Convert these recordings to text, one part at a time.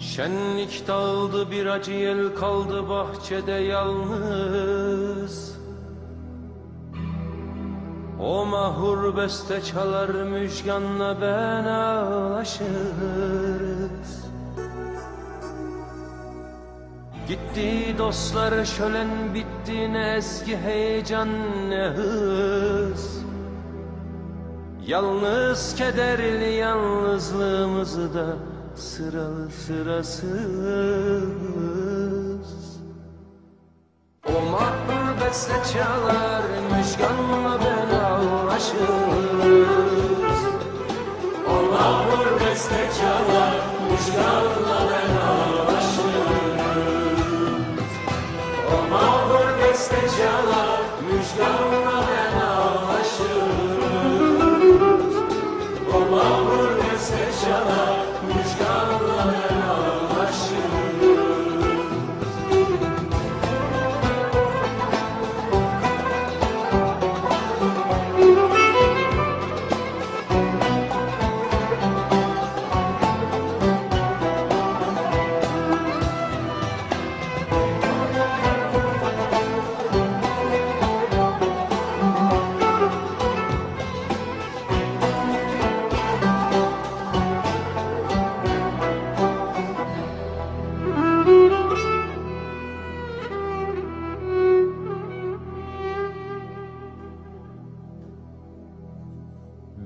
Şenlik dağıldı bir acı yel kaldı bahçede yalnız. O mahur beste çalar müjganla ben ağlaşırız. Gitti dostlar şölen bitti ne eski heyecan ne hız. Yalnız kederli yalnızlığımızda sıralı sırasız. O mahpur beste çalar müjganla ben ağlaşırız O mahpur beste çalar müjganla ben ağlaşırız O mahpur beste çalar müjganla ben ağlaşırız O mahpur beste çalar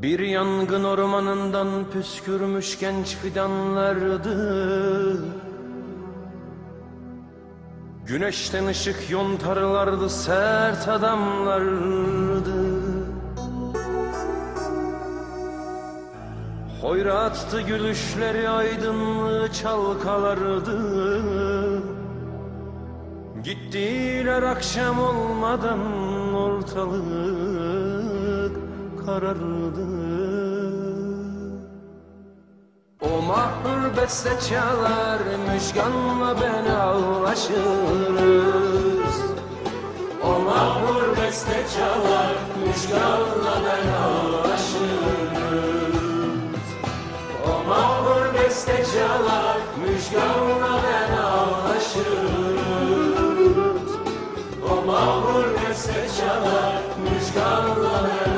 Bir yangın ormanından püskürmüş genç fidanlardı Güneşten ışık yontarlardı sert adamlardı Hoyrattı gülüşleri aydınlığı çalkalardı Gittiler akşam olmadan ortalık karardı. O mahpur beste çalar müjganla ben ağlaşırız O mahpur beste çalar müjganla ben ağlaşırız O mahpur beste çalar müjganla ben ağlaşırız O mahpur beste çalar müjganla ben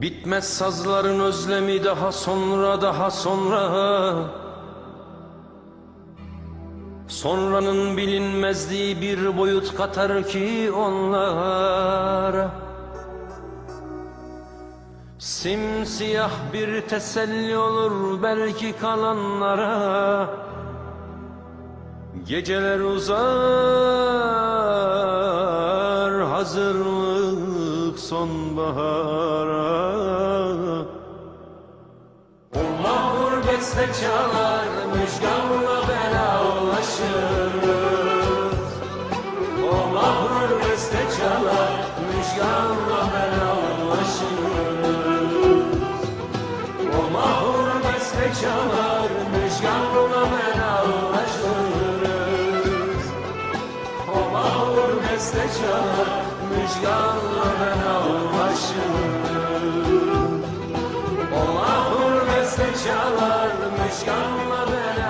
Bitmez sazların özlemi daha sonra daha sonra. Sonranın bilinmezliği bir boyut katar ki onlara Simsiyah bir teselli olur belki kalanlara. Geceler uzar hazırlık sonbahara. O mahur beste çalar müjganla ben ağlaşırız O mahur beste çalar müjganla ben ağlaşırız O mahur beste çalar müjganla ben ağlaşırız O mahur beste çalar müjganla ben ağlaşırız O mahur beste çalar müjganla ben